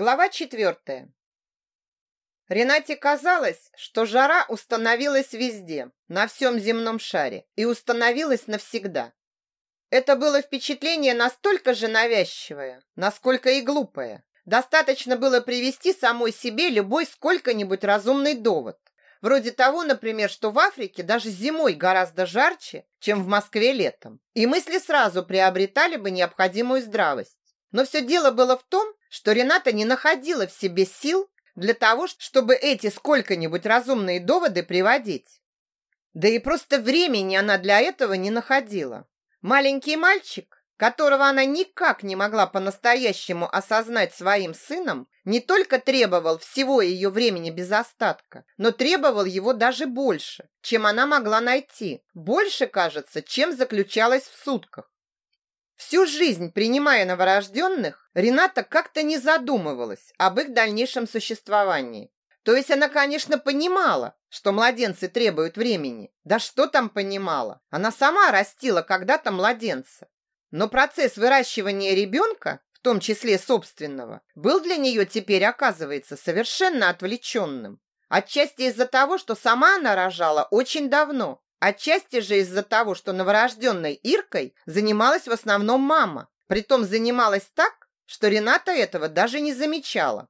Глава четвертая. Ренате казалось, что жара установилась везде, на всем земном шаре, и установилась навсегда. Это было впечатление настолько же навязчивое, насколько и глупое. Достаточно было привести самой себе любой сколько-нибудь разумный довод. Вроде того, например, что в Африке даже зимой гораздо жарче, чем в Москве летом. И мысли сразу приобретали бы необходимую здравость. Но все дело было в том, что Рената не находила в себе сил для того, чтобы эти сколько-нибудь разумные доводы приводить. Да и просто времени она для этого не находила. Маленький мальчик, которого она никак не могла по-настоящему осознать своим сыном, не только требовал всего ее времени без остатка, но требовал его даже больше, чем она могла найти. Больше, кажется, чем заключалось в сутках. Всю жизнь, принимая новорожденных, Рената как-то не задумывалась об их дальнейшем существовании. То есть она, конечно, понимала, что младенцы требуют времени. Да что там понимала? Она сама растила когда-то младенца. Но процесс выращивания ребенка, в том числе собственного, был для нее теперь, оказывается, совершенно отвлеченным. Отчасти из-за того, что сама она рожала очень давно, Отчасти же из-за того, что новорожденной Иркой занималась в основном мама. Притом занималась так, что Рената этого даже не замечала.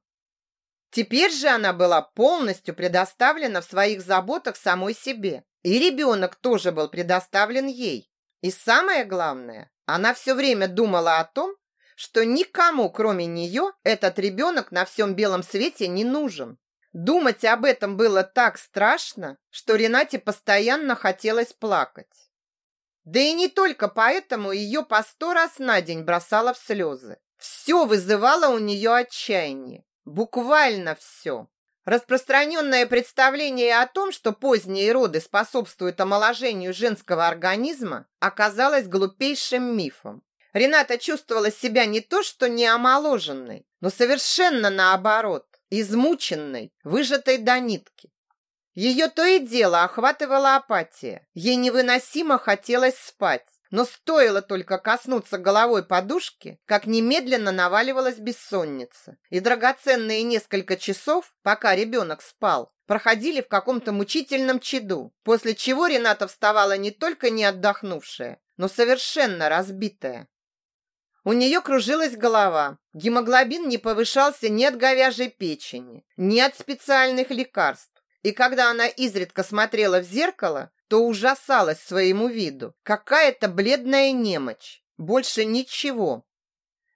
Теперь же она была полностью предоставлена в своих заботах самой себе. И ребенок тоже был предоставлен ей. И самое главное, она все время думала о том, что никому, кроме нее, этот ребенок на всем белом свете не нужен. Думать об этом было так страшно, что Ренате постоянно хотелось плакать. Да и не только поэтому ее по сто раз на день бросало в слезы. Все вызывало у нее отчаяние. Буквально все. Распространенное представление о том, что поздние роды способствуют омоложению женского организма, оказалось глупейшим мифом. Рената чувствовала себя не то что не омоложенной, но совершенно наоборот измученной, выжатой до нитки. Ее то и дело охватывала апатия. Ей невыносимо хотелось спать. Но стоило только коснуться головой подушки, как немедленно наваливалась бессонница. И драгоценные несколько часов, пока ребенок спал, проходили в каком-то мучительном чаду, после чего Рената вставала не только не отдохнувшая, но совершенно разбитая. У нее кружилась голова. Гемоглобин не повышался ни от говяжьей печени, ни от специальных лекарств. И когда она изредка смотрела в зеркало, то ужасалась своему виду. Какая-то бледная немочь. Больше ничего.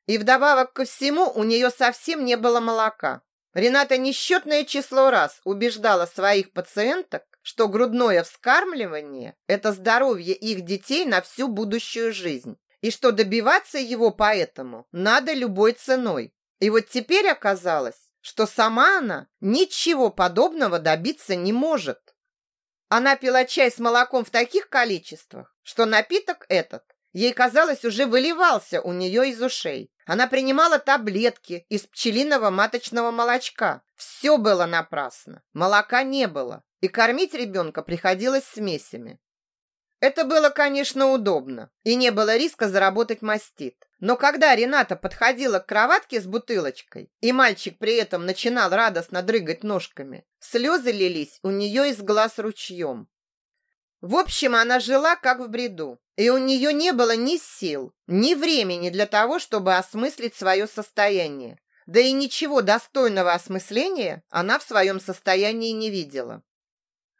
И вдобавок ко всему у нее совсем не было молока. Рената несчетное число раз убеждала своих пациенток, что грудное вскармливание – это здоровье их детей на всю будущую жизнь и что добиваться его поэтому надо любой ценой. И вот теперь оказалось, что сама она ничего подобного добиться не может. Она пила чай с молоком в таких количествах, что напиток этот, ей казалось, уже выливался у нее из ушей. Она принимала таблетки из пчелиного маточного молочка. Все было напрасно. Молока не было. И кормить ребенка приходилось смесями. Это было, конечно, удобно, и не было риска заработать мастит. Но когда Рената подходила к кроватке с бутылочкой, и мальчик при этом начинал радостно дрыгать ножками, слезы лились у нее из глаз ручьем. В общем, она жила как в бреду, и у нее не было ни сил, ни времени для того, чтобы осмыслить свое состояние. Да и ничего достойного осмысления она в своем состоянии не видела.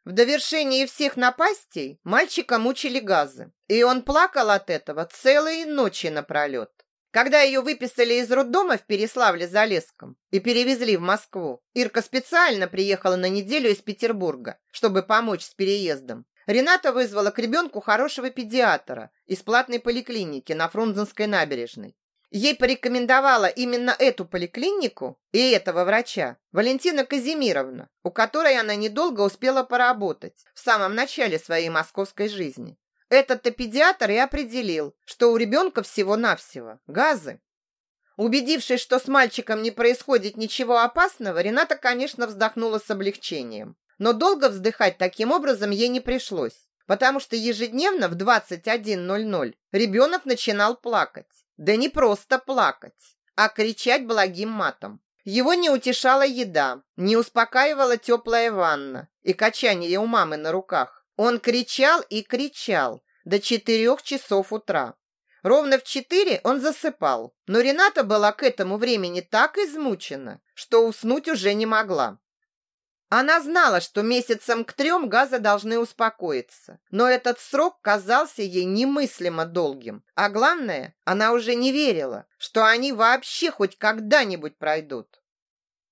В довершении всех напастей мальчика мучили газы, и он плакал от этого целые ночи напролет. Когда ее выписали из роддома в Переславле-Залесском и перевезли в Москву, Ирка специально приехала на неделю из Петербурга, чтобы помочь с переездом. Рената вызвала к ребенку хорошего педиатра из платной поликлиники на Фрунзенской набережной. Ей порекомендовала именно эту поликлинику и этого врача Валентина Казимировна, у которой она недолго успела поработать в самом начале своей московской жизни. Этот-то педиатр и определил, что у ребенка всего-навсего газы. Убедившись, что с мальчиком не происходит ничего опасного, Рената, конечно, вздохнула с облегчением. Но долго вздыхать таким образом ей не пришлось, потому что ежедневно в 21.00 ребенок начинал плакать. Да не просто плакать, а кричать благим матом. Его не утешала еда, не успокаивала теплая ванна и качание у мамы на руках. Он кричал и кричал до четырех часов утра. Ровно в четыре он засыпал, но Рената была к этому времени так измучена, что уснуть уже не могла. Она знала, что месяцам к трем газы должны успокоиться, но этот срок казался ей немыслимо долгим. А главное, она уже не верила, что они вообще хоть когда-нибудь пройдут.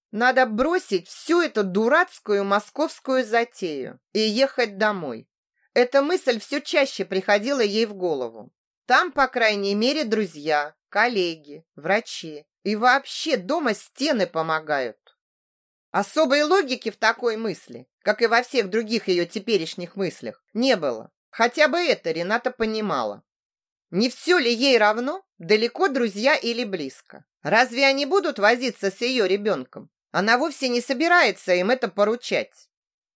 Надо бросить всю эту дурацкую московскую затею и ехать домой. Эта мысль все чаще приходила ей в голову. Там, по крайней мере, друзья, коллеги, врачи и вообще дома стены помогают. Особой логики в такой мысли, как и во всех других ее теперешних мыслях, не было. Хотя бы это Рената понимала. Не все ли ей равно, далеко друзья или близко? Разве они будут возиться с ее ребенком? Она вовсе не собирается им это поручать.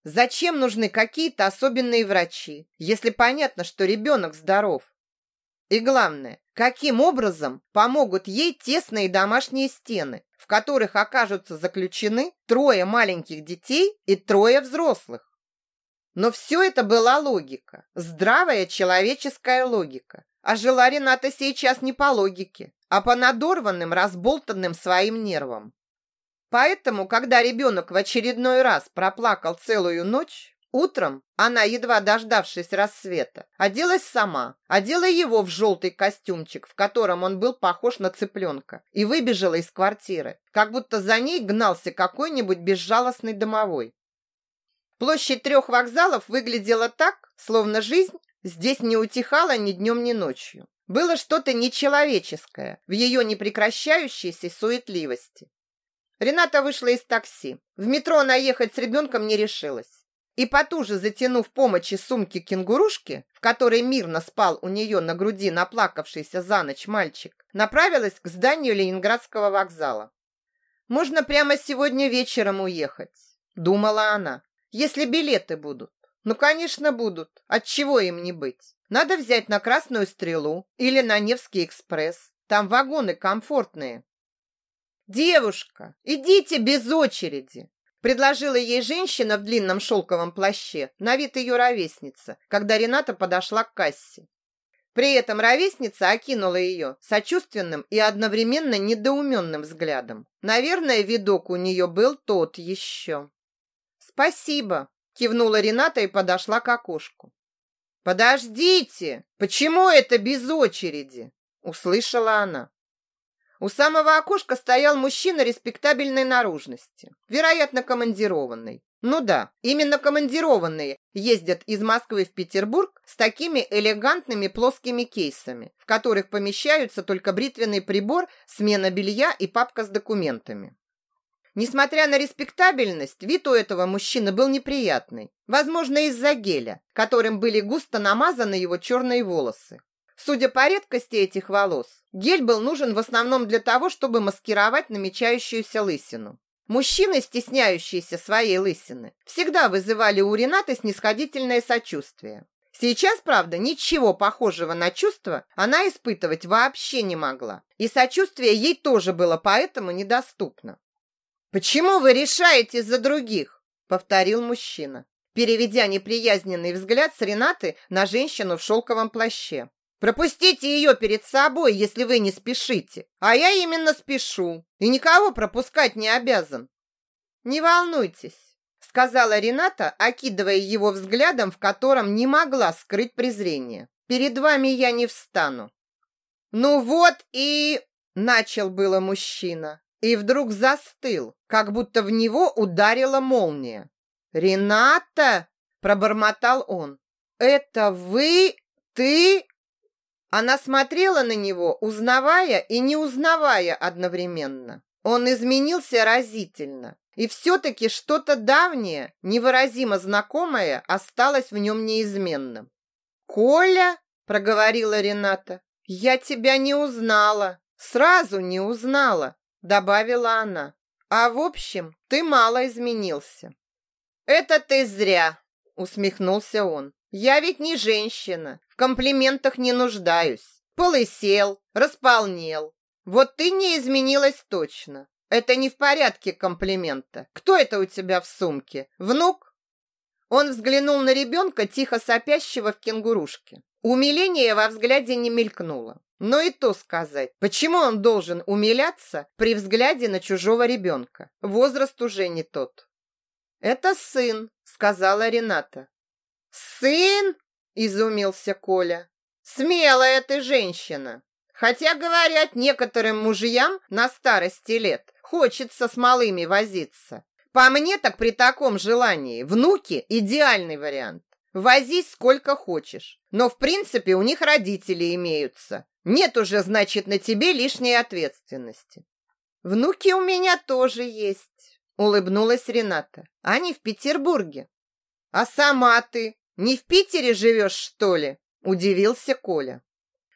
Зачем нужны какие-то особенные врачи, если понятно, что ребенок здоров? И главное, каким образом помогут ей тесные домашние стены, в которых окажутся заключены трое маленьких детей и трое взрослых. Но все это была логика, здравая человеческая логика. А жила Рената сейчас не по логике, а по надорванным, разболтанным своим нервам. Поэтому, когда ребенок в очередной раз проплакал целую ночь, Утром она, едва дождавшись рассвета, оделась сама, одела его в желтый костюмчик, в котором он был похож на цыпленка, и выбежала из квартиры, как будто за ней гнался какой-нибудь безжалостный домовой. Площадь трех вокзалов выглядела так, словно жизнь здесь не утихала ни днем, ни ночью. Было что-то нечеловеческое в ее непрекращающейся суетливости. Рената вышла из такси. В метро она ехать с ребенком не решилась и потуже затянув помощи сумки кенгурушки, в которой мирно спал у нее на груди наплакавшийся за ночь мальчик, направилась к зданию Ленинградского вокзала. «Можно прямо сегодня вечером уехать», — думала она, «если билеты будут». «Ну, конечно, будут. Отчего им не быть? Надо взять на Красную Стрелу или на Невский экспресс. Там вагоны комфортные». «Девушка, идите без очереди!» Предложила ей женщина в длинном шелковом плаще, на вид ее ровесница, когда Рената подошла к кассе. При этом ровесница окинула ее сочувственным и одновременно недоуменным взглядом. Наверное, видок у нее был тот еще. «Спасибо», – кивнула Рената и подошла к окошку. «Подождите! Почему это без очереди?» – услышала она. У самого окошка стоял мужчина респектабельной наружности, вероятно, командированный. Ну да, именно командированные ездят из Москвы в Петербург с такими элегантными плоскими кейсами, в которых помещаются только бритвенный прибор, смена белья и папка с документами. Несмотря на респектабельность, вид у этого мужчины был неприятный. Возможно, из-за геля, которым были густо намазаны его черные волосы. Судя по редкости этих волос, гель был нужен в основном для того, чтобы маскировать намечающуюся лысину. Мужчины, стесняющиеся своей лысины, всегда вызывали у Ренаты снисходительное сочувствие. Сейчас, правда, ничего похожего на чувство она испытывать вообще не могла. И сочувствие ей тоже было поэтому недоступно. «Почему вы решаете за других?» – повторил мужчина, переведя неприязненный взгляд с Ренаты на женщину в шелковом плаще. Пропустите ее перед собой, если вы не спешите. А я именно спешу и никого пропускать не обязан. Не волнуйтесь, сказала Рената, окидывая его взглядом, в котором не могла скрыть презрение. Перед вами я не встану. Ну вот и начал было мужчина, и вдруг застыл, как будто в него ударила молния. Рената, пробормотал он. Это вы? Ты? Она смотрела на него, узнавая и не узнавая одновременно. Он изменился разительно, и все-таки что-то давнее, невыразимо знакомое, осталось в нем неизменным. «Коля?» – проговорила Рената. «Я тебя не узнала, сразу не узнала», – добавила она. «А в общем, ты мало изменился». «Это ты зря», – усмехнулся он. «Я ведь не женщина, в комплиментах не нуждаюсь. Полысел, располнел. Вот ты не изменилась точно. Это не в порядке комплимента. Кто это у тебя в сумке? Внук? Он взглянул на ребенка, тихо сопящего в кенгурушке. Умиление во взгляде не мелькнуло. Но и то сказать, почему он должен умиляться при взгляде на чужого ребенка? Возраст уже не тот. «Это сын», — сказала Рената. «Сын?» — изумился Коля. «Смелая ты женщина. Хотя, говорят, некоторым мужьям на старости лет хочется с малыми возиться. По мне так при таком желании внуки – идеальный вариант. Возись сколько хочешь, но в принципе у них родители имеются. Нет уже, значит, на тебе лишней ответственности. Внуки у меня тоже есть, улыбнулась Рената. Они в Петербурге. А сама ты не в Питере живешь, что ли? Удивился Коля.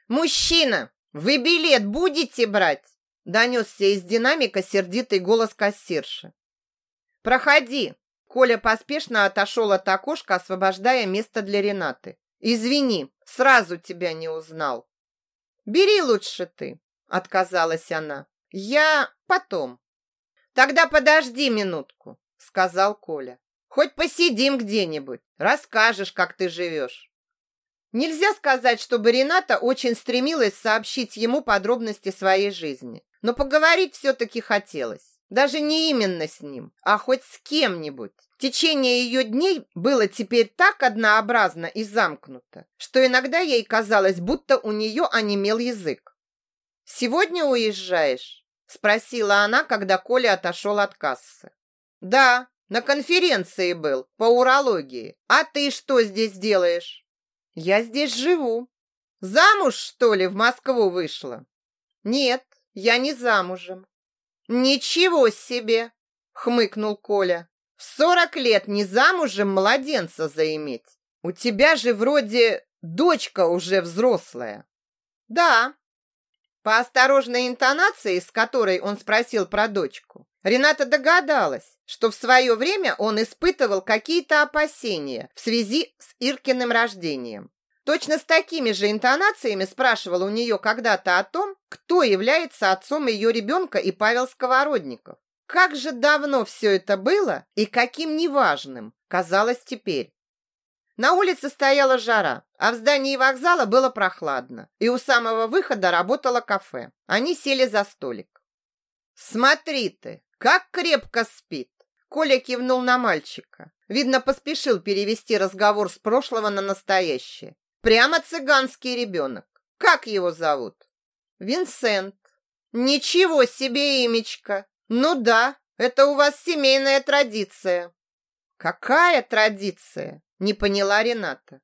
Мужчина, вы билет будете брать? Донесся из динамика сердитый голос кассирши. Проходи. Коля поспешно отошел от окошка, освобождая место для Ренаты. Извини, сразу тебя не узнал. Бери лучше ты, отказалась она. Я потом. Тогда подожди минутку, сказал Коля. Хоть посидим где-нибудь, расскажешь, как ты живешь. Нельзя сказать, чтобы Рената очень стремилась сообщить ему подробности своей жизни, но поговорить все-таки хотелось. Даже не именно с ним, а хоть с кем-нибудь. Течение ее дней было теперь так однообразно и замкнуто, что иногда ей казалось, будто у нее онемел язык. «Сегодня уезжаешь?» – спросила она, когда Коля отошел от кассы. «Да, на конференции был, по урологии. А ты что здесь делаешь?» Я здесь живу. Замуж, что ли, в Москву вышла? Нет, я не замужем. Ничего себе, хмыкнул Коля. В сорок лет не замужем младенца заиметь. У тебя же вроде дочка уже взрослая. Да. По осторожной интонации, с которой он спросил про дочку, Рената догадалась, что в свое время он испытывал какие-то опасения в связи с Иркиным рождением. Точно с такими же интонациями спрашивал у нее когда-то о том, кто является отцом ее ребенка и Павел Сковородников. Как же давно все это было и каким неважным казалось теперь. На улице стояла жара, а в здании вокзала было прохладно, и у самого выхода работало кафе. Они сели за столик. «Смотри ты, как крепко спит!» Коля кивнул на мальчика. Видно, поспешил перевести разговор с прошлого на настоящее. Прямо цыганский ребенок. Как его зовут? Винсент. Ничего себе имечко. Ну да, это у вас семейная традиция. Какая традиция? Не поняла Рената.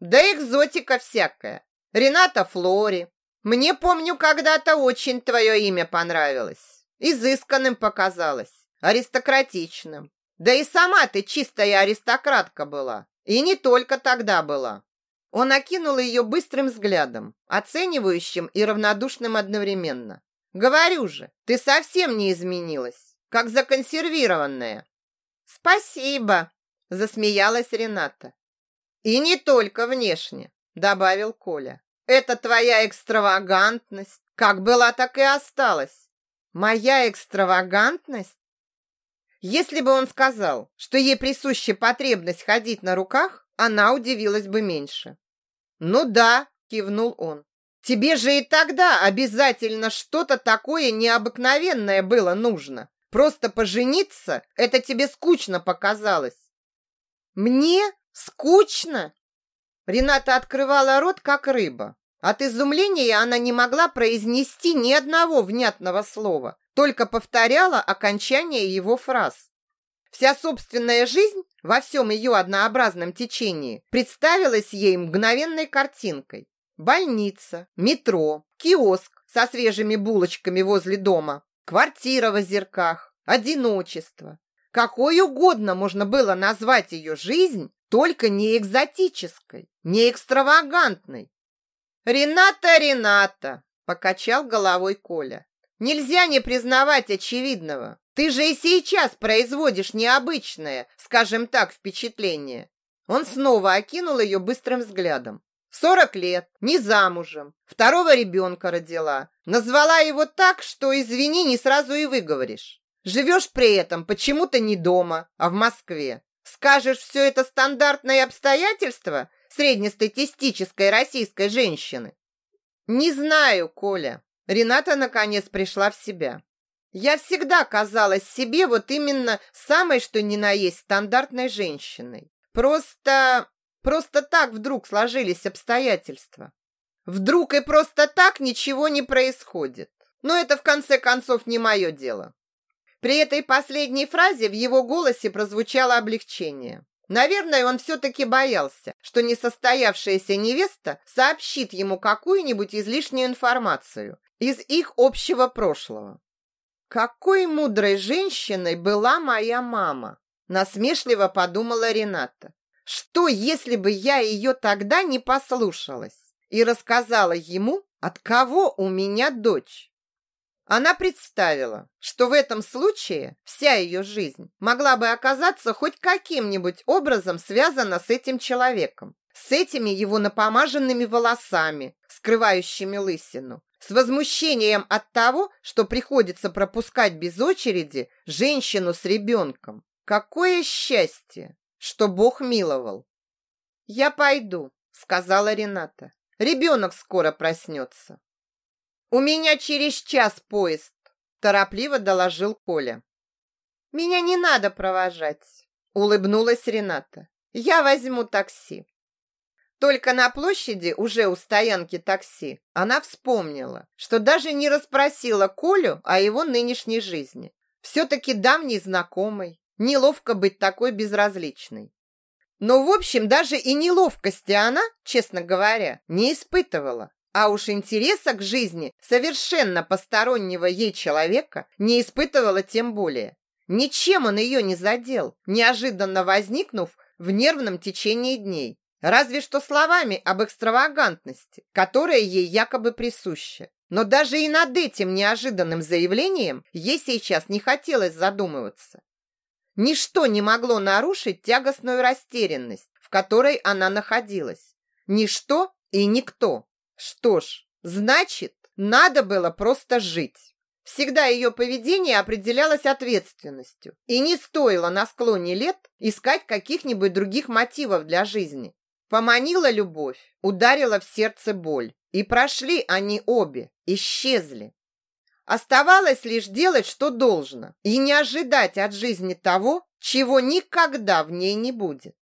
Да экзотика всякая. Рената Флори. Мне, помню, когда-то очень твое имя понравилось. Изысканным показалось, аристократичным. Да и сама ты чистая аристократка была. И не только тогда была. Он окинул ее быстрым взглядом, оценивающим и равнодушным одновременно. «Говорю же, ты совсем не изменилась, как законсервированная». «Спасибо», – засмеялась Рената. «И не только внешне», – добавил Коля. «Это твоя экстравагантность, как была, так и осталась. Моя экстравагантность? Если бы он сказал, что ей присуща потребность ходить на руках, она удивилась бы меньше. «Ну да», – кивнул он. «Тебе же и тогда обязательно что-то такое необыкновенное было нужно. Просто пожениться – это тебе скучно показалось». «Мне? Скучно?» Рената открывала рот, как рыба. От изумления она не могла произнести ни одного внятного слова, только повторяла окончание его фраз. Вся собственная жизнь во всем ее однообразном течении представилась ей мгновенной картинкой. Больница, метро, киоск со свежими булочками возле дома, квартира в озерках, одиночество. Какой угодно можно было назвать ее жизнь, только не экзотической, не экстравагантной, «Рената, Рената!» – покачал головой Коля. «Нельзя не признавать очевидного. Ты же и сейчас производишь необычное, скажем так, впечатление». Он снова окинул ее быстрым взглядом. Сорок лет, не замужем, второго ребенка родила. Назвала его так, что, извини, не сразу и выговоришь. Живешь при этом почему-то не дома, а в Москве. Скажешь, все это стандартные обстоятельства среднестатистической российской женщины? Не знаю, Коля. Рената наконец пришла в себя. Я всегда казалась себе вот именно самой, что ни на есть стандартной женщиной. Просто... просто так вдруг сложились обстоятельства. Вдруг и просто так ничего не происходит. Но это в конце концов не мое дело. При этой последней фразе в его голосе прозвучало облегчение. Наверное, он все-таки боялся, что несостоявшаяся невеста сообщит ему какую-нибудь излишнюю информацию из их общего прошлого. Какой мудрой женщиной была моя мама, насмешливо подумала Рената. Что, если бы я ее тогда не послушалась и рассказала ему, от кого у меня дочь? Она представила, что в этом случае вся ее жизнь могла бы оказаться хоть каким-нибудь образом связана с этим человеком, с этими его напомаженными волосами, скрывающими лысину, с возмущением от того, что приходится пропускать без очереди женщину с ребенком. Какое счастье, что Бог миловал. «Я пойду», — сказала Рената. «Ребенок скоро проснется». «У меня через час поезд», – торопливо доложил Коля. «Меня не надо провожать», – улыбнулась Рената. «Я возьму такси». Только на площади, уже у стоянки такси, она вспомнила, что даже не расспросила Колю о его нынешней жизни. Все-таки давний знакомый, неловко быть такой безразличной. Но, в общем, даже и неловкости она, честно говоря, не испытывала. А уж интереса к жизни совершенно постороннего ей человека не испытывала тем более. Ничем он ее не задел, неожиданно возникнув в нервном течении дней. Разве что словами об экстравагантности, которая ей якобы присуща. Но даже и над этим неожиданным заявлением ей сейчас не хотелось задумываться. Ничто не могло нарушить тягостную растерянность, в которой она находилась. Ничто и никто. Что ж, значит, надо было просто жить. Всегда ее поведение определялось ответственностью, и не стоило на склоне лет искать каких-нибудь других мотивов для жизни. Поманила любовь, ударила в сердце боль, и прошли они обе, исчезли. Оставалось лишь делать, что должно, и не ожидать от жизни того, чего никогда в ней не будет.